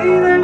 say